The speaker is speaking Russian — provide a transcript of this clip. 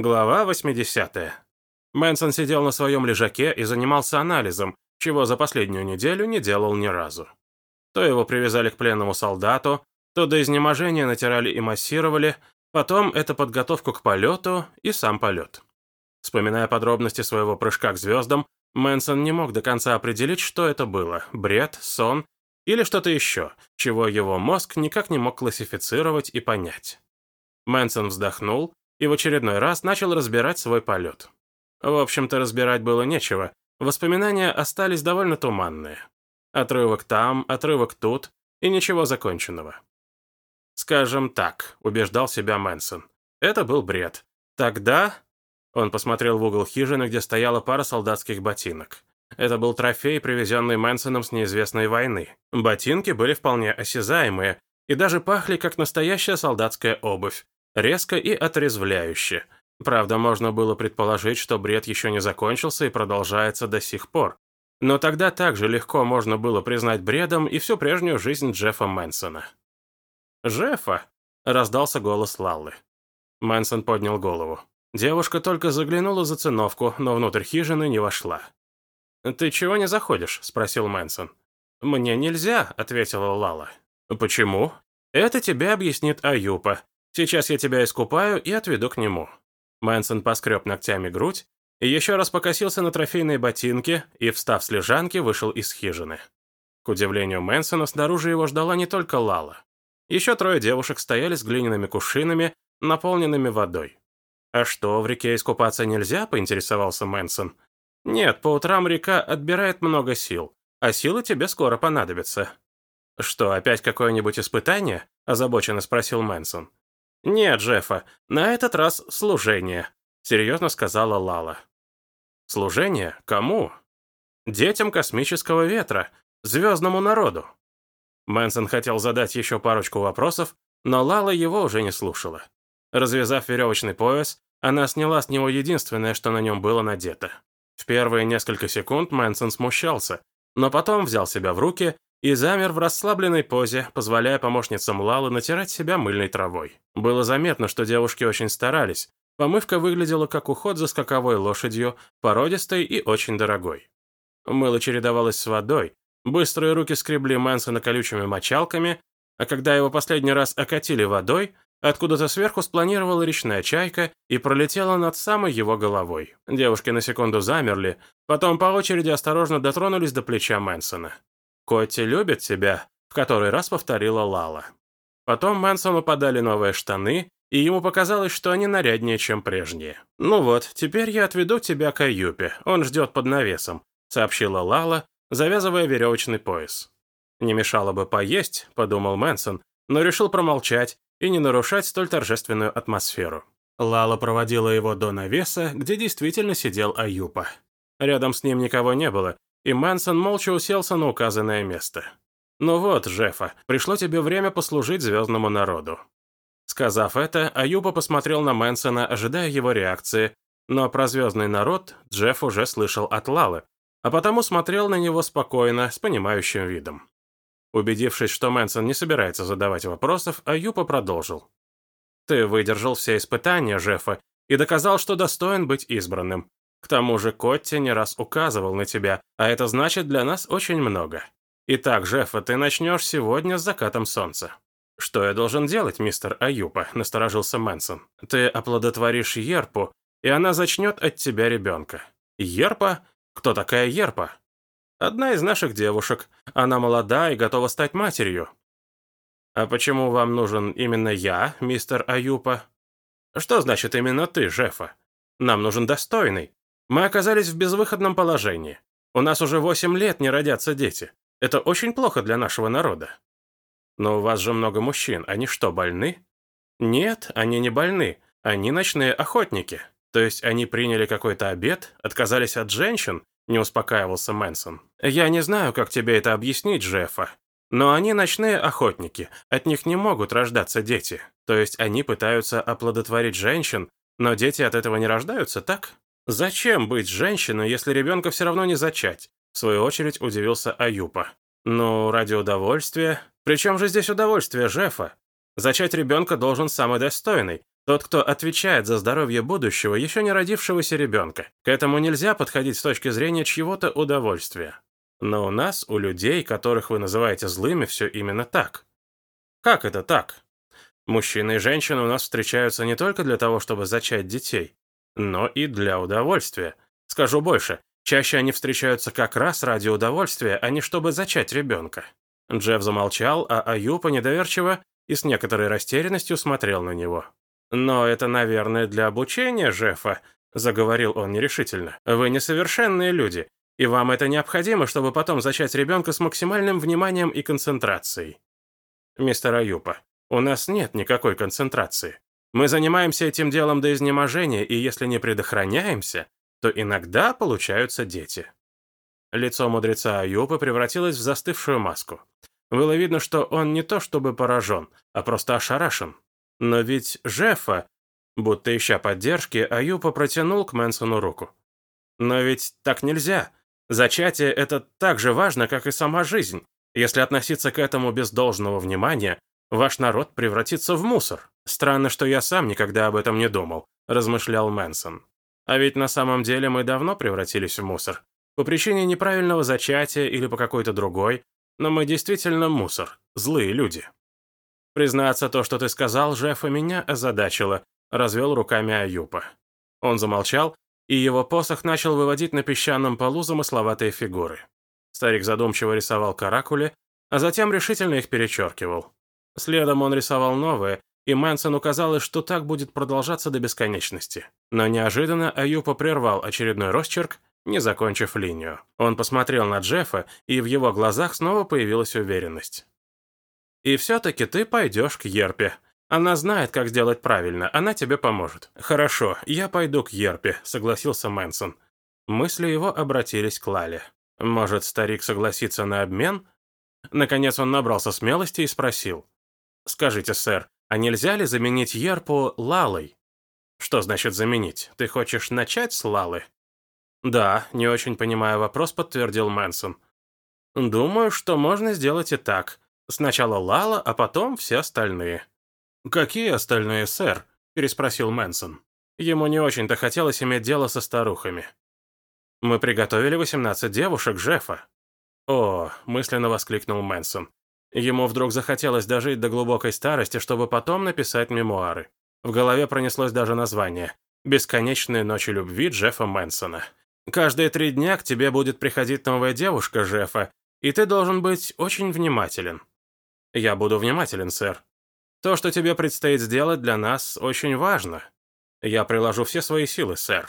Глава 80. Мэнсон сидел на своем лежаке и занимался анализом, чего за последнюю неделю не делал ни разу. То его привязали к пленному солдату, то до изнеможения натирали и массировали, потом это подготовку к полету и сам полет. Вспоминая подробности своего прыжка к звездам, Мэнсон не мог до конца определить, что это было – бред, сон или что-то еще, чего его мозг никак не мог классифицировать и понять. Мэнсон вздохнул и в очередной раз начал разбирать свой полет. В общем-то, разбирать было нечего, воспоминания остались довольно туманные. Отрывок там, отрывок тут, и ничего законченного. «Скажем так», — убеждал себя Мэнсон. Это был бред. Тогда... Он посмотрел в угол хижины, где стояла пара солдатских ботинок. Это был трофей, привезенный Мэнсоном с неизвестной войны. Ботинки были вполне осязаемые и даже пахли, как настоящая солдатская обувь, резко и отрезвляюще. Правда, можно было предположить, что бред еще не закончился и продолжается до сих пор. Но тогда также легко можно было признать бредом и всю прежнюю жизнь Джеффа Мэнсона. «Джеффа!» — раздался голос Лаллы. Мэнсон поднял голову. Девушка только заглянула за циновку, но внутрь хижины не вошла. «Ты чего не заходишь?» — спросил Мэнсон. «Мне нельзя», — ответила Лала. «Почему?» «Это тебе объяснит Аюпа. Сейчас я тебя искупаю и отведу к нему». Мэнсон поскреб ногтями грудь и еще раз покосился на трофейные ботинки и, встав с лежанки, вышел из хижины. К удивлению Мэнсона, снаружи его ждала не только Лала. Еще трое девушек стояли с глиняными кувшинами, наполненными водой. «А что, в реке искупаться нельзя?» – поинтересовался Мэнсон. «Нет, по утрам река отбирает много сил, а силы тебе скоро понадобятся». «Что, опять какое-нибудь испытание?» – озабоченно спросил Мэнсон. «Нет, Джеффа, на этот раз служение», — серьезно сказала Лала. «Служение? Кому?» «Детям космического ветра, звездному народу». Мэнсон хотел задать еще парочку вопросов, но Лала его уже не слушала. Развязав веревочный пояс, она сняла с него единственное, что на нем было надето. В первые несколько секунд Мэнсон смущался, но потом взял себя в руки и замер в расслабленной позе, позволяя помощницам Лалы натирать себя мыльной травой. Было заметно, что девушки очень старались. Помывка выглядела как уход за скаковой лошадью, породистой и очень дорогой. Мыло чередовалось с водой, быстрые руки скребли Мэнсона колючими мочалками, а когда его последний раз окатили водой, откуда-то сверху спланировала речная чайка и пролетела над самой его головой. Девушки на секунду замерли, потом по очереди осторожно дотронулись до плеча Мэнсона. «Котти любит тебя», — в который раз повторила Лала. Потом Мэнсону подали новые штаны, и ему показалось, что они наряднее, чем прежние. «Ну вот, теперь я отведу тебя к Аюпе, он ждет под навесом», — сообщила Лала, завязывая веревочный пояс. «Не мешало бы поесть», — подумал Мэнсон, но решил промолчать и не нарушать столь торжественную атмосферу. Лала проводила его до навеса, где действительно сидел Аюпа. Рядом с ним никого не было, и Мэнсон молча уселся на указанное место. «Ну вот, Джеффа, пришло тебе время послужить звездному народу». Сказав это, Аюба посмотрел на Мэнсона, ожидая его реакции, но про звездный народ Джефф уже слышал от Лалы, а потому смотрел на него спокойно, с понимающим видом. Убедившись, что Мэнсон не собирается задавать вопросов, Аюба продолжил. «Ты выдержал все испытания, Джеффа, и доказал, что достоин быть избранным. К тому же Котти не раз указывал на тебя, а это значит для нас очень много. Итак, Жеффа, ты начнешь сегодня с закатом солнца». «Что я должен делать, мистер Аюпа?» – насторожился Мэнсон. «Ты оплодотворишь Ерпу, и она зачнет от тебя ребенка». «Ерпа? Кто такая Ерпа?» «Одна из наших девушек. Она молода и готова стать матерью». «А почему вам нужен именно я, мистер Аюпа?» «Что значит именно ты, Жефа? Нам нужен достойный. Мы оказались в безвыходном положении. У нас уже восемь лет не родятся дети. Это очень плохо для нашего народа. Но у вас же много мужчин. Они что, больны? Нет, они не больны. Они ночные охотники. То есть они приняли какой-то обед, отказались от женщин, не успокаивался Мэнсон. Я не знаю, как тебе это объяснить, Джеффа. Но они ночные охотники, от них не могут рождаться дети. То есть они пытаются оплодотворить женщин, но дети от этого не рождаются, так? «Зачем быть женщиной, если ребенка все равно не зачать?» В свою очередь удивился Аюпа. «Ну, ради удовольствия. Причем же здесь удовольствие, Жефа? Зачать ребенка должен самый достойный, Тот, кто отвечает за здоровье будущего, еще не родившегося ребенка. К этому нельзя подходить с точки зрения чьего-то удовольствия. Но у нас, у людей, которых вы называете злыми, все именно так. Как это так? Мужчины и женщины у нас встречаются не только для того, чтобы зачать детей, но и для удовольствия. Скажу больше, чаще они встречаются как раз ради удовольствия, а не чтобы зачать ребенка. Джефф замолчал, а Аюпа недоверчиво и с некоторой растерянностью смотрел на него. «Но это, наверное, для обучения, Джеффа», — заговорил он нерешительно. «Вы несовершенные люди, и вам это необходимо, чтобы потом зачать ребенка с максимальным вниманием и концентрацией». «Мистер Аюпа, у нас нет никакой концентрации. Мы занимаемся этим делом до изнеможения, и если не предохраняемся, то иногда получаются дети». Лицо мудреца Аюпа превратилось в застывшую маску. Было видно, что он не то чтобы поражен, а просто ошарашен. Но ведь Жеффа, будто ища поддержки, Аюпа протянул к Мэнсону руку. Но ведь так нельзя. Зачатие – это так же важно, как и сама жизнь. Если относиться к этому без должного внимания, ваш народ превратится в мусор. Странно, что я сам никогда об этом не думал, размышлял Мэнсон. А ведь на самом деле мы давно превратились в мусор. По причине неправильного зачатия или по какой-то другой, но мы действительно мусор, злые люди. Признаться, то, что ты сказал, Жефа, меня озадачило, развел руками Аюпа. Он замолчал, и его посох начал выводить на песчаном полу замысловатые фигуры. Старик задумчиво рисовал каракули, а затем решительно их перечеркивал. Следом он рисовал новые, и Мэнсону казалось, что так будет продолжаться до бесконечности. Но неожиданно Аюпа прервал очередной росчерк, не закончив линию. Он посмотрел на Джеффа, и в его глазах снова появилась уверенность. «И все-таки ты пойдешь к Ерпе. Она знает, как сделать правильно, она тебе поможет». «Хорошо, я пойду к Ерпе», — согласился Мэнсон. Мысли его обратились к Лале. «Может, старик согласится на обмен?» Наконец он набрался смелости и спросил. «Скажите, сэр, а нельзя ли заменить Ерпу Лалой?» «Что значит заменить? Ты хочешь начать с Лалы?» «Да», — не очень понимая вопрос, подтвердил Мэнсон. «Думаю, что можно сделать и так. Сначала Лала, а потом все остальные». «Какие остальные, сэр?» — переспросил Мэнсон. Ему не очень-то хотелось иметь дело со старухами. «Мы приготовили 18 девушек Джеффа». «О!» — мысленно воскликнул Мэнсон. Ему вдруг захотелось дожить до глубокой старости, чтобы потом написать мемуары. В голове пронеслось даже название «Бесконечные ночи любви Джеффа Мэнсона». Каждые три дня к тебе будет приходить новая девушка, Жефа, и ты должен быть очень внимателен. Я буду внимателен, сэр. То, что тебе предстоит сделать для нас, очень важно. Я приложу все свои силы, сэр.